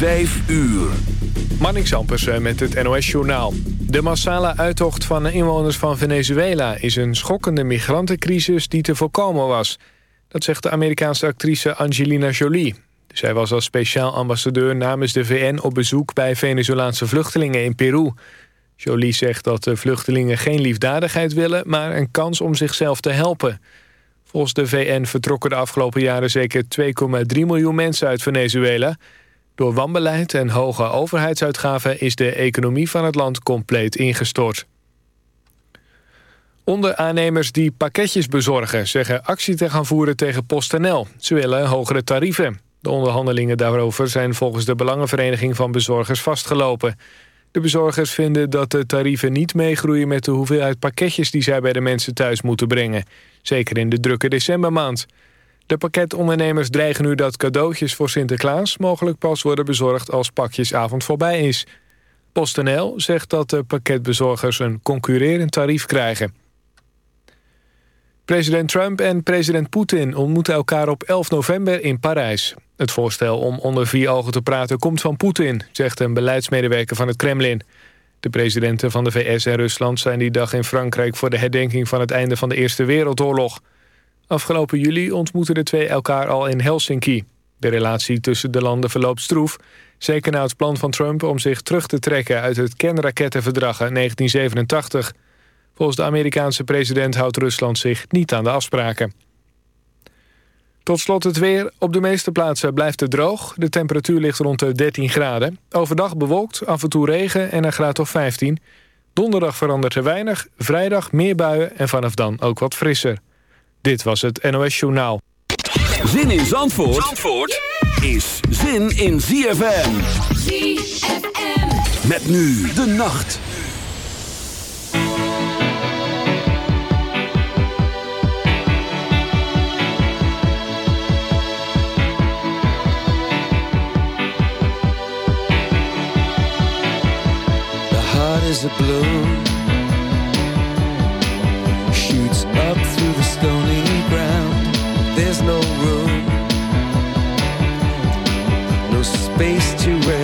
5 uur. Marnix Ampersen met het NOS-journaal. De massale uittocht van de inwoners van Venezuela... is een schokkende migrantencrisis die te voorkomen was. Dat zegt de Amerikaanse actrice Angelina Jolie. Zij was als speciaal ambassadeur namens de VN op bezoek... bij Venezolaanse vluchtelingen in Peru. Jolie zegt dat de vluchtelingen geen liefdadigheid willen... maar een kans om zichzelf te helpen. Volgens de VN vertrokken de afgelopen jaren zeker 2,3 miljoen mensen uit Venezuela... Door wanbeleid en hoge overheidsuitgaven is de economie van het land compleet ingestort. Onderaannemers die pakketjes bezorgen zeggen actie te gaan voeren tegen PostNL. Ze willen hogere tarieven. De onderhandelingen daarover zijn volgens de Belangenvereniging van Bezorgers vastgelopen. De bezorgers vinden dat de tarieven niet meegroeien met de hoeveelheid pakketjes die zij bij de mensen thuis moeten brengen. Zeker in de drukke decembermaand. De pakketondernemers dreigen nu dat cadeautjes voor Sinterklaas... mogelijk pas worden bezorgd als pakjesavond voorbij is. PostNL zegt dat de pakketbezorgers een concurrerend tarief krijgen. President Trump en president Poetin ontmoeten elkaar op 11 november in Parijs. Het voorstel om onder vier ogen te praten komt van Poetin... zegt een beleidsmedewerker van het Kremlin. De presidenten van de VS en Rusland zijn die dag in Frankrijk... voor de herdenking van het einde van de Eerste Wereldoorlog... Afgelopen juli ontmoetten de twee elkaar al in Helsinki. De relatie tussen de landen verloopt stroef. Zeker na het plan van Trump om zich terug te trekken... uit het kernrakettenverdrag uit 1987. Volgens de Amerikaanse president houdt Rusland zich niet aan de afspraken. Tot slot het weer. Op de meeste plaatsen blijft het droog. De temperatuur ligt rond de 13 graden. Overdag bewolkt, af en toe regen en een graad of 15. Donderdag verandert er weinig. Vrijdag meer buien en vanaf dan ook wat frisser. Dit was het NOS Journaal. Zin in Zandvoort, Zandvoort is zin in ZFM. ZFM. Met nu de nacht. The heart is a blue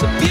It's a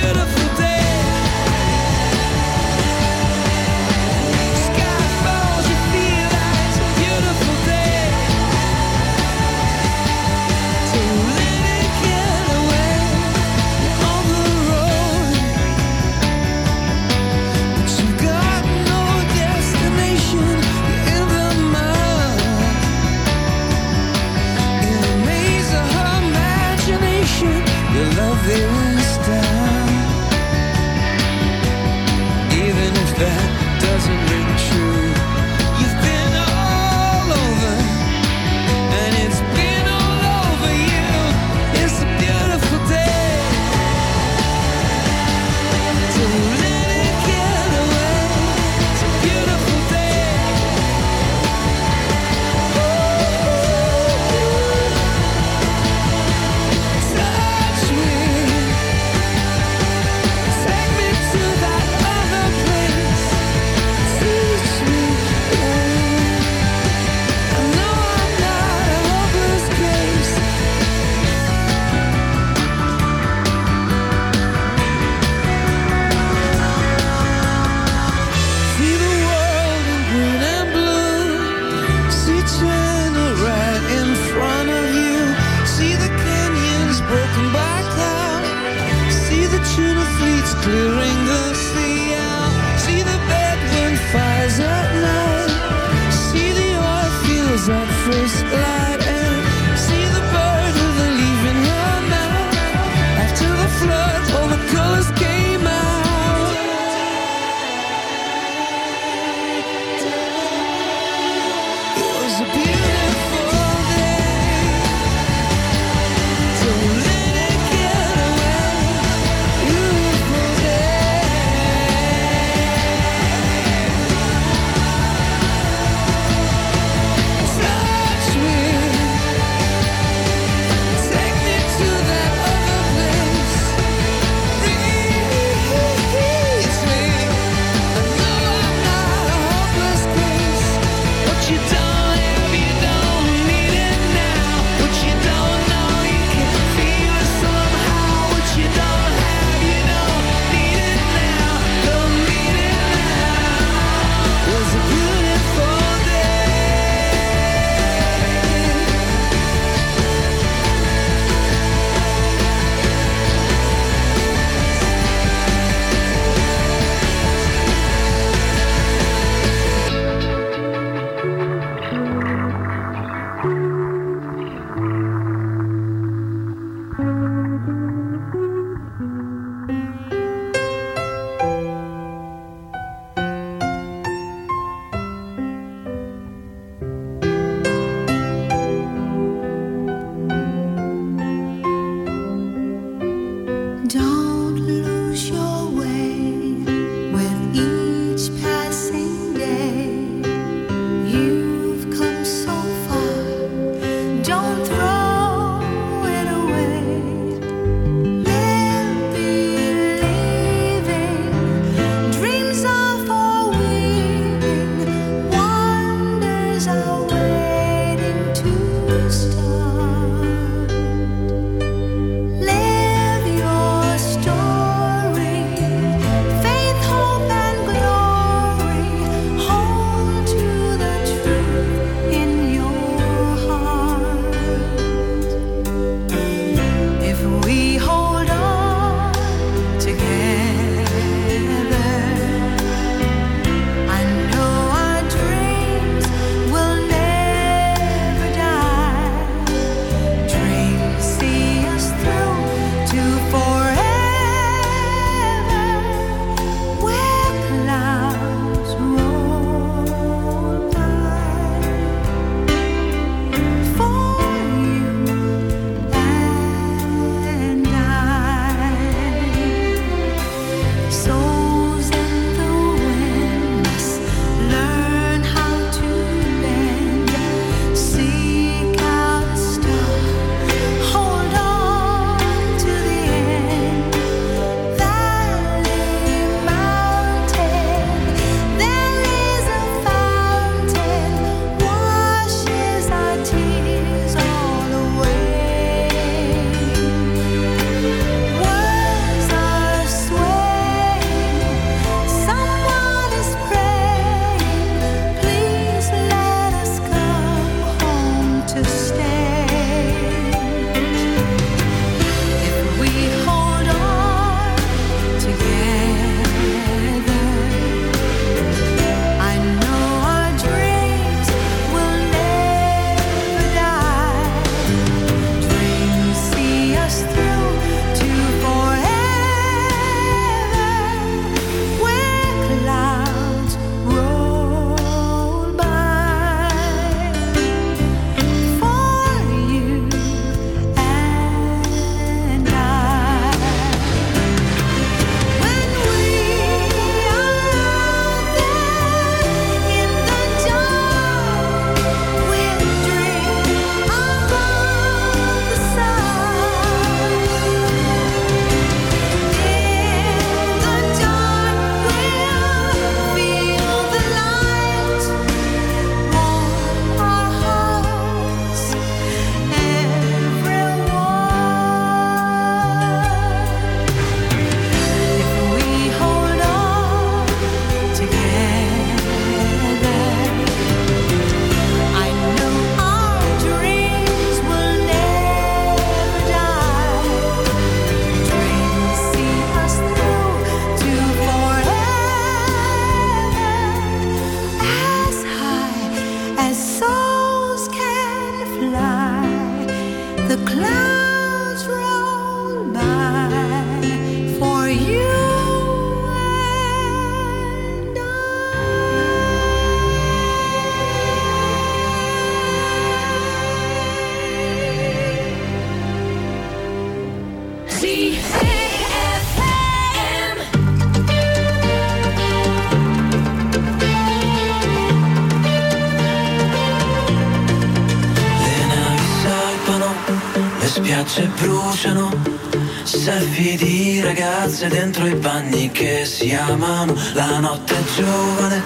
si amano, la notte giovane,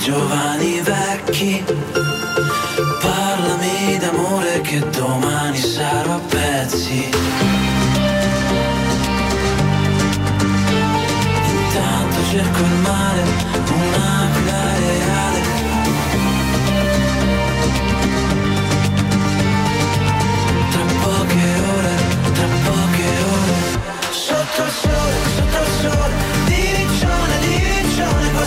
giovani vecchi. Parlami d'amore che domani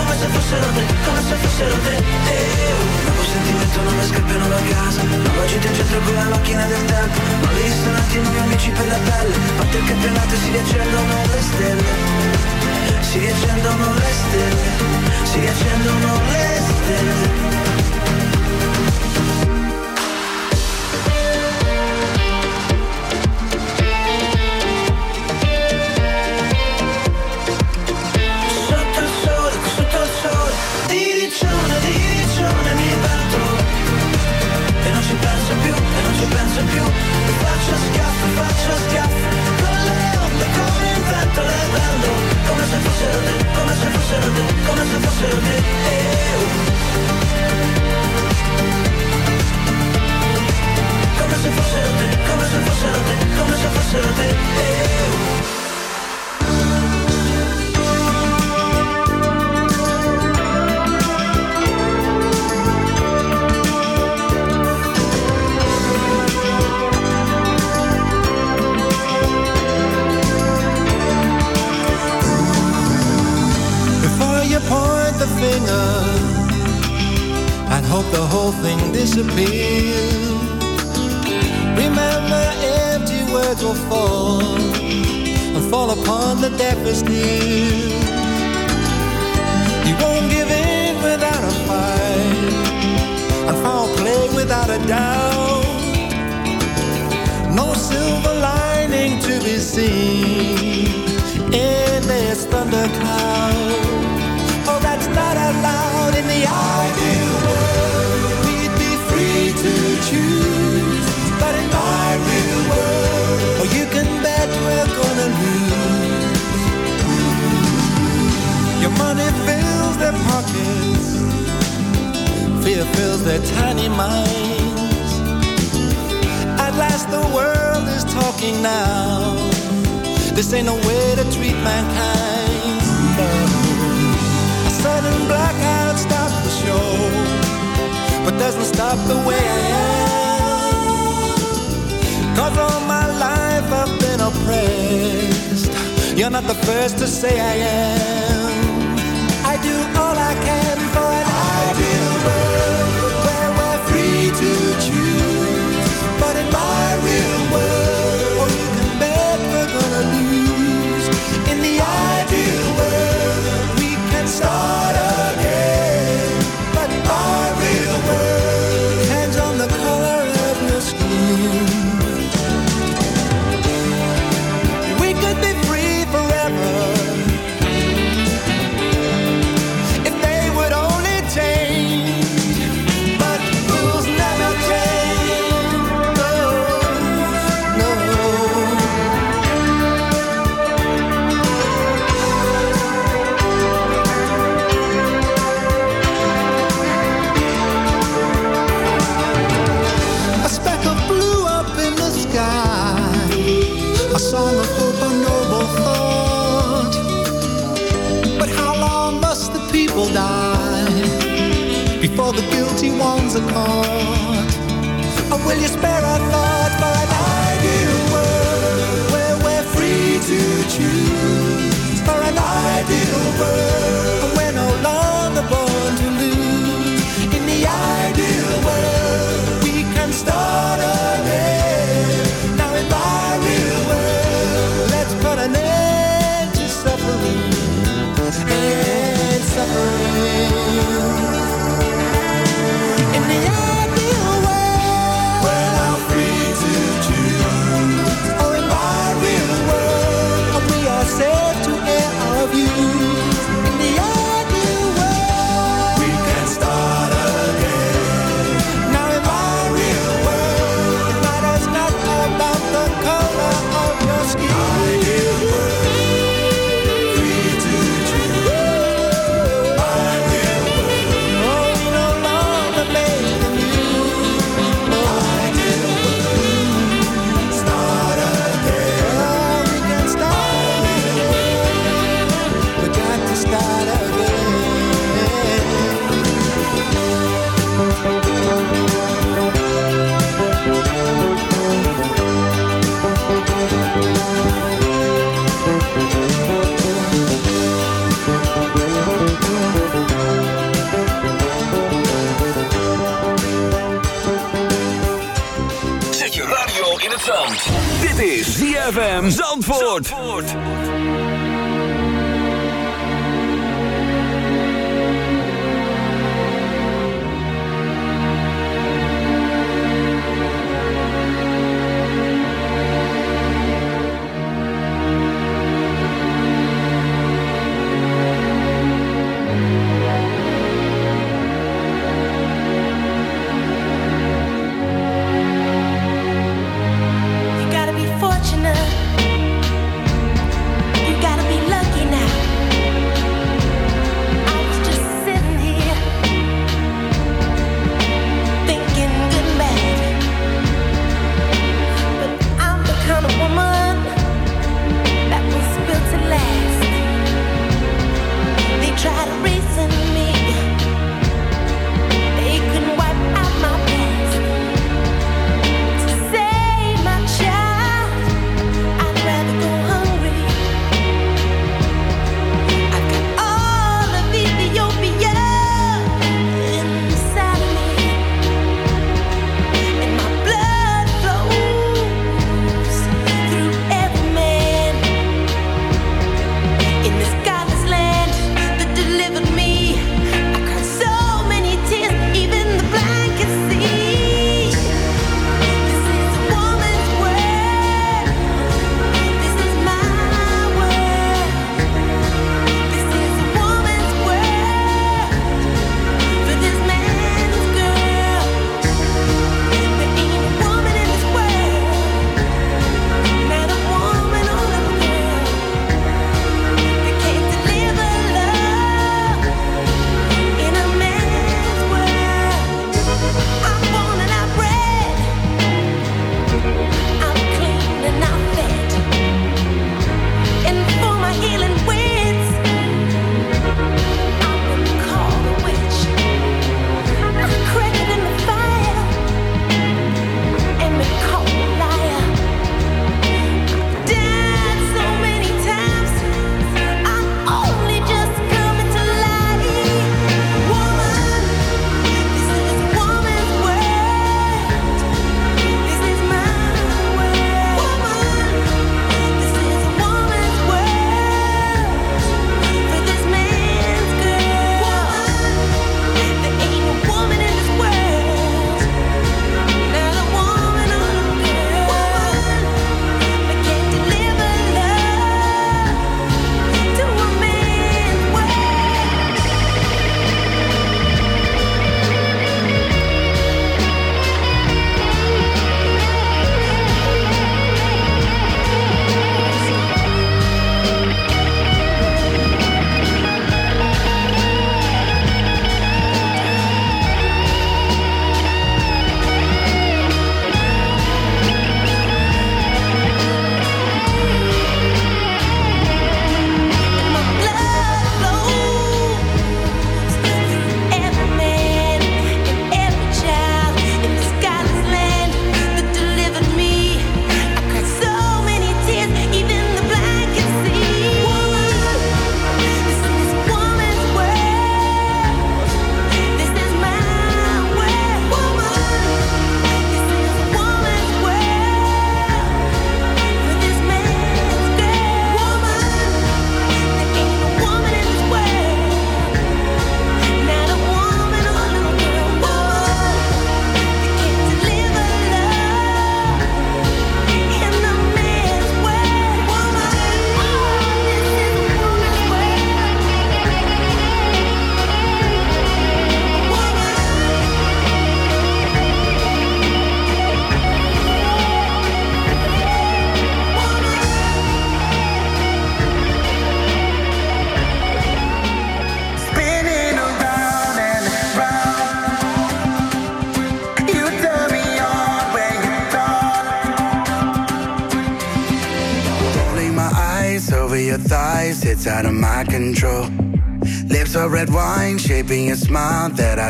come se fossero te, come se fossero te E nuovo sentimento, nuove scarpe, nuova casa. Nuova gita in centro con la macchina del tempo. Nuovi ristoranti, nuovi amici per la pelle. Parte il campionato e si riaccendono le stelle. Si riaccendono le stelle. Si riaccendono le stelle ci penso più Faccio schiaffi, faccio schiaffi Con le onde, con il vento le Come se fossero come se fossero come se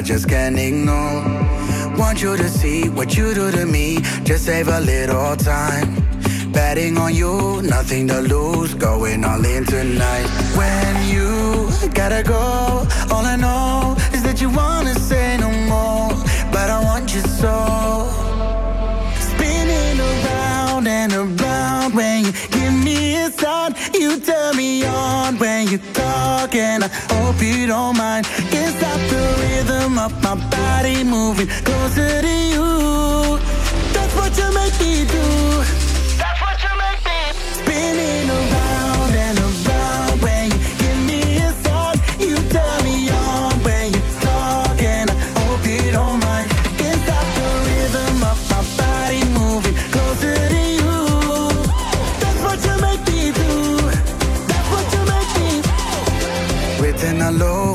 Just can't ignore. Want you to see what you do to me, just save a little time. Betting on you, nothing to lose, going all in tonight. When you gotta go, all I know is that you wanna say talk, and I hope you don't mind. Can't stop the rhythm of my body moving closer to you. That's what you make me do. That's what you make me spinning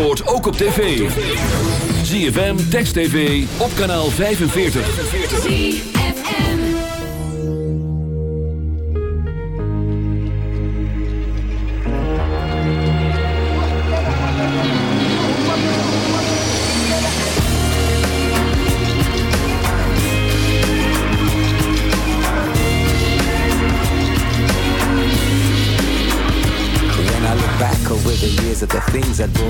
Zandvoort ook op tv. ZFM, Text TV, op kanaal 45. When I look back over the years of the things that brought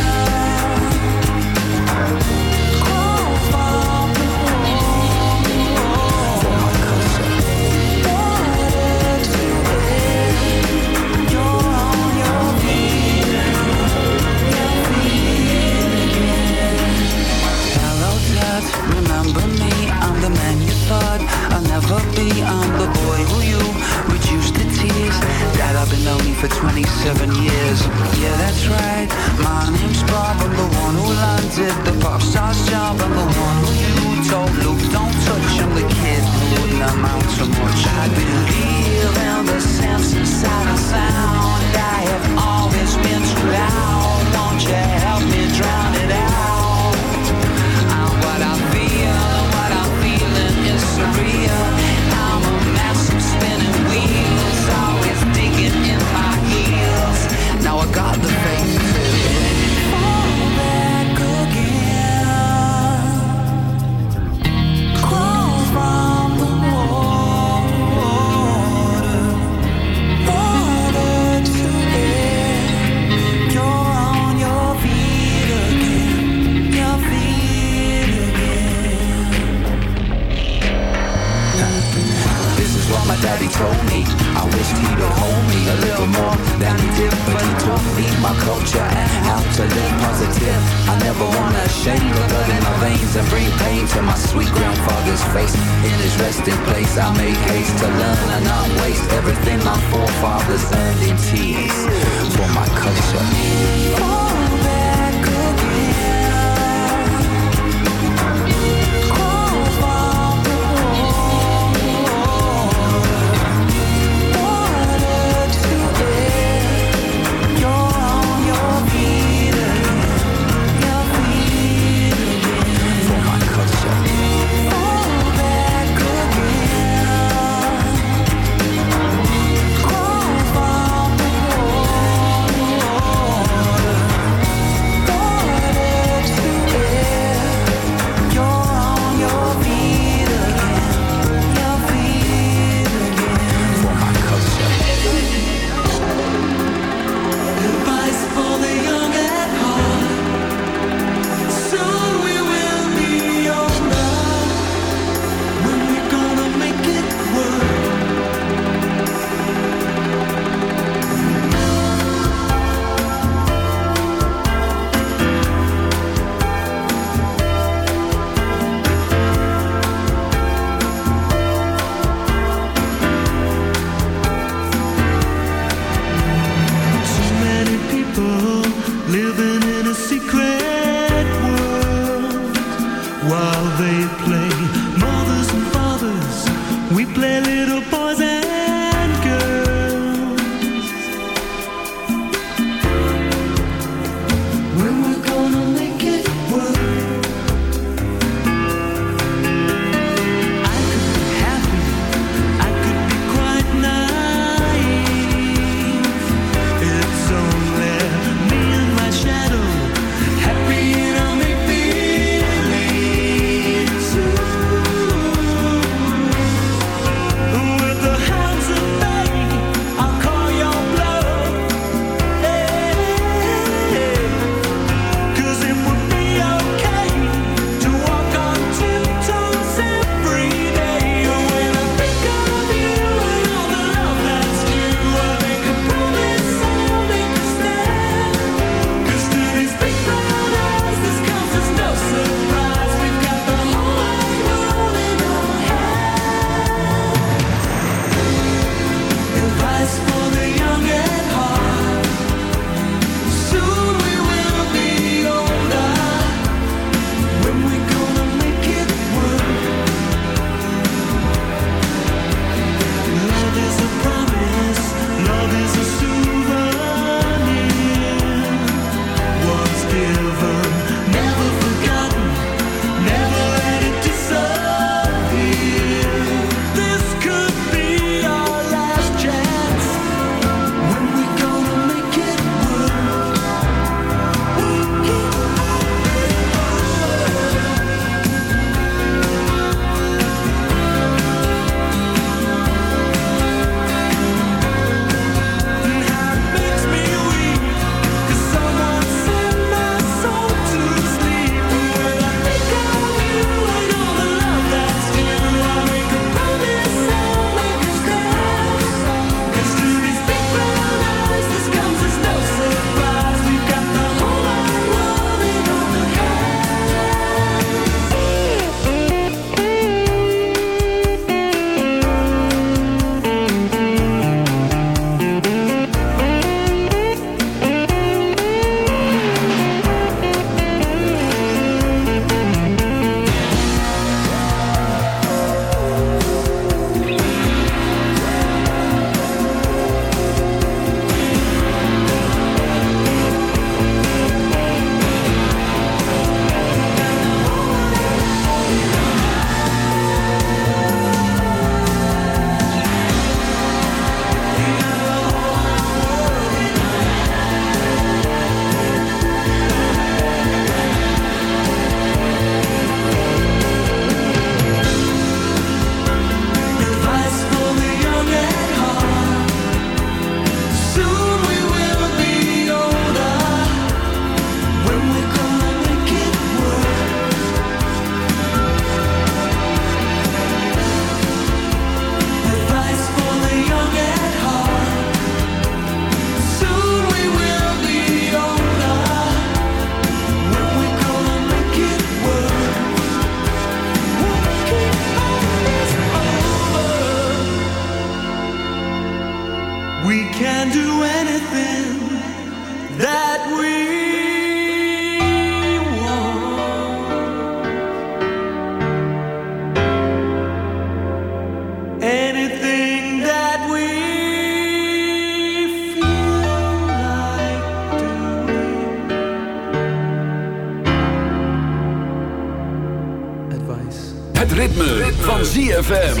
ZFM.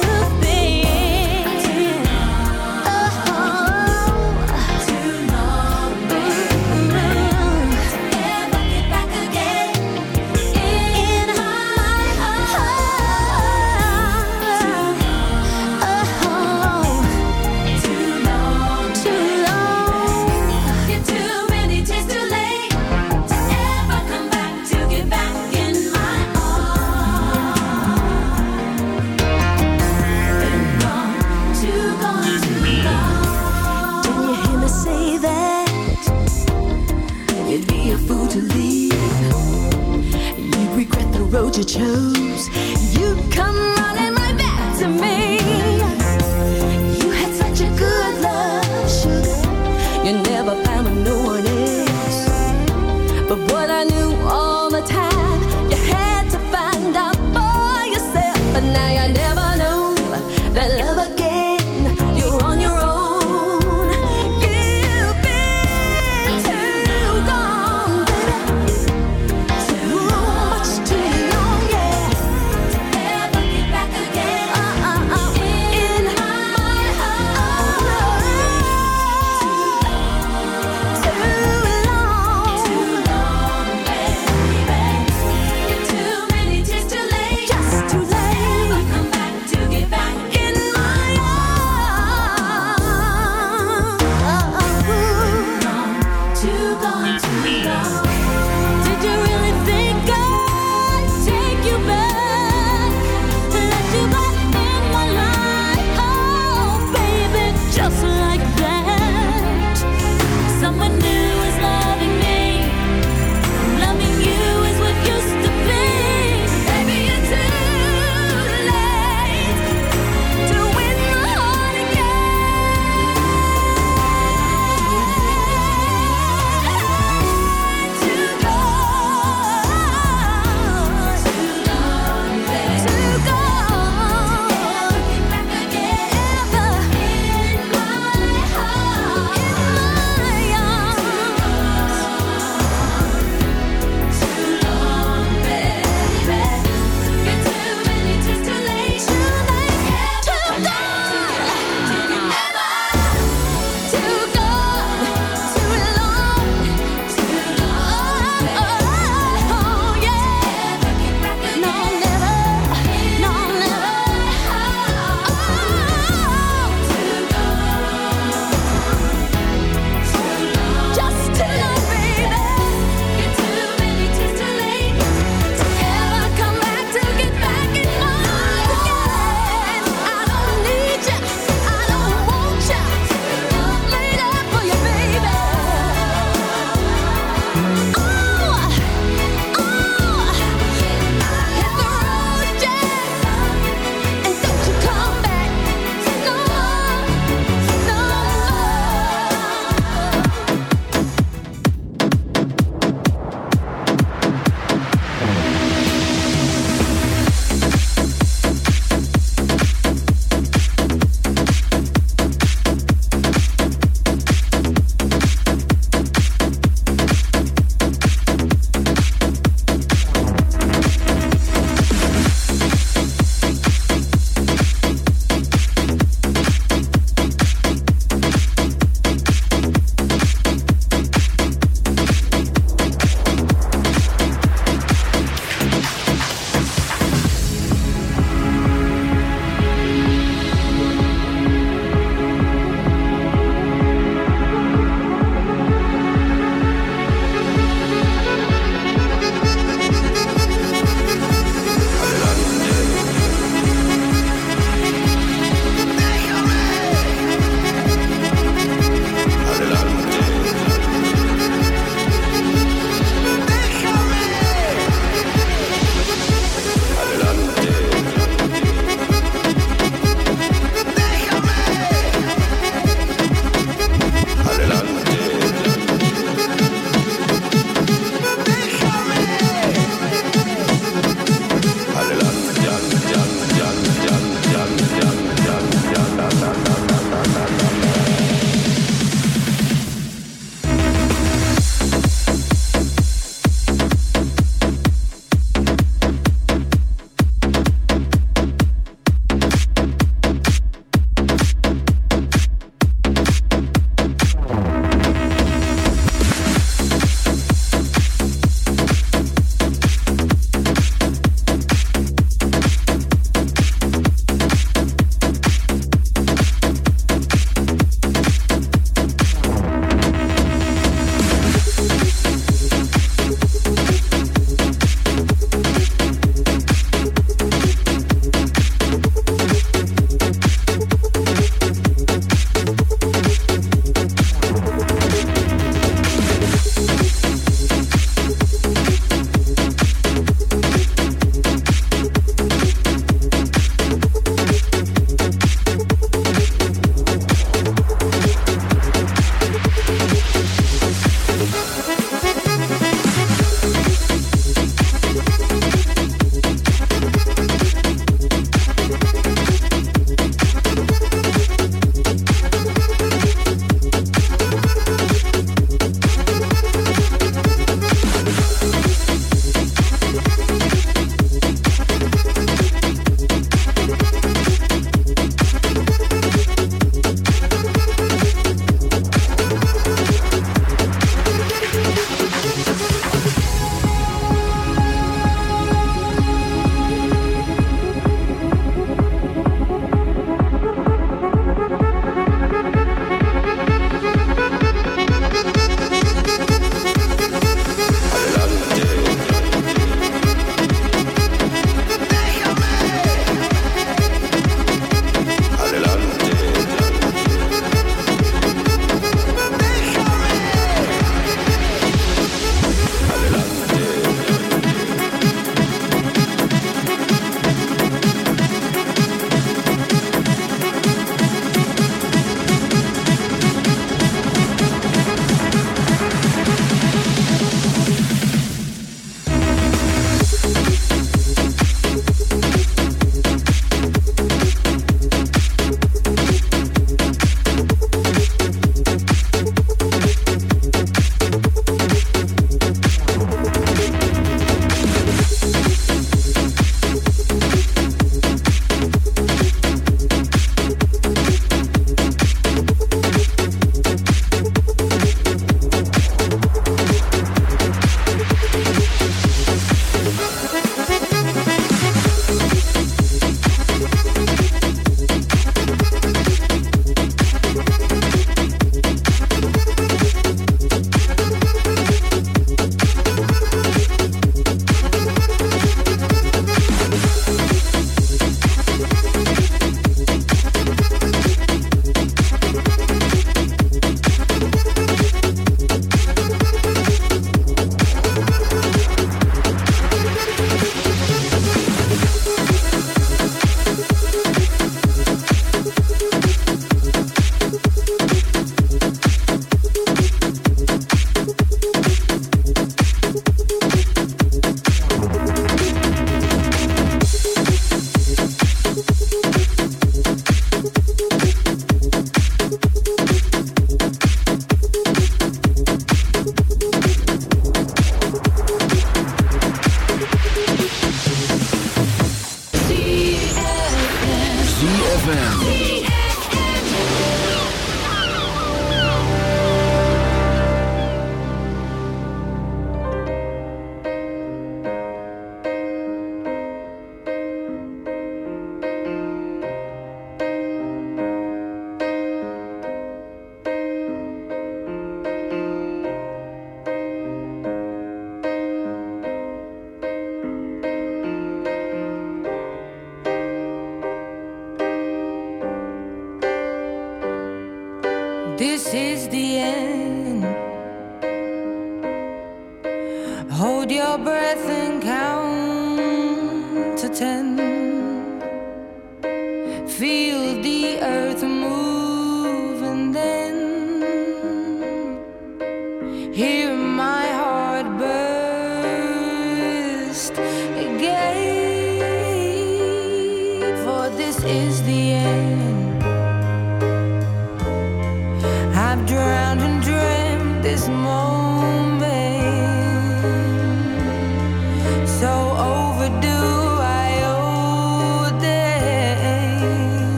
you chose.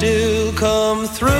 still come through.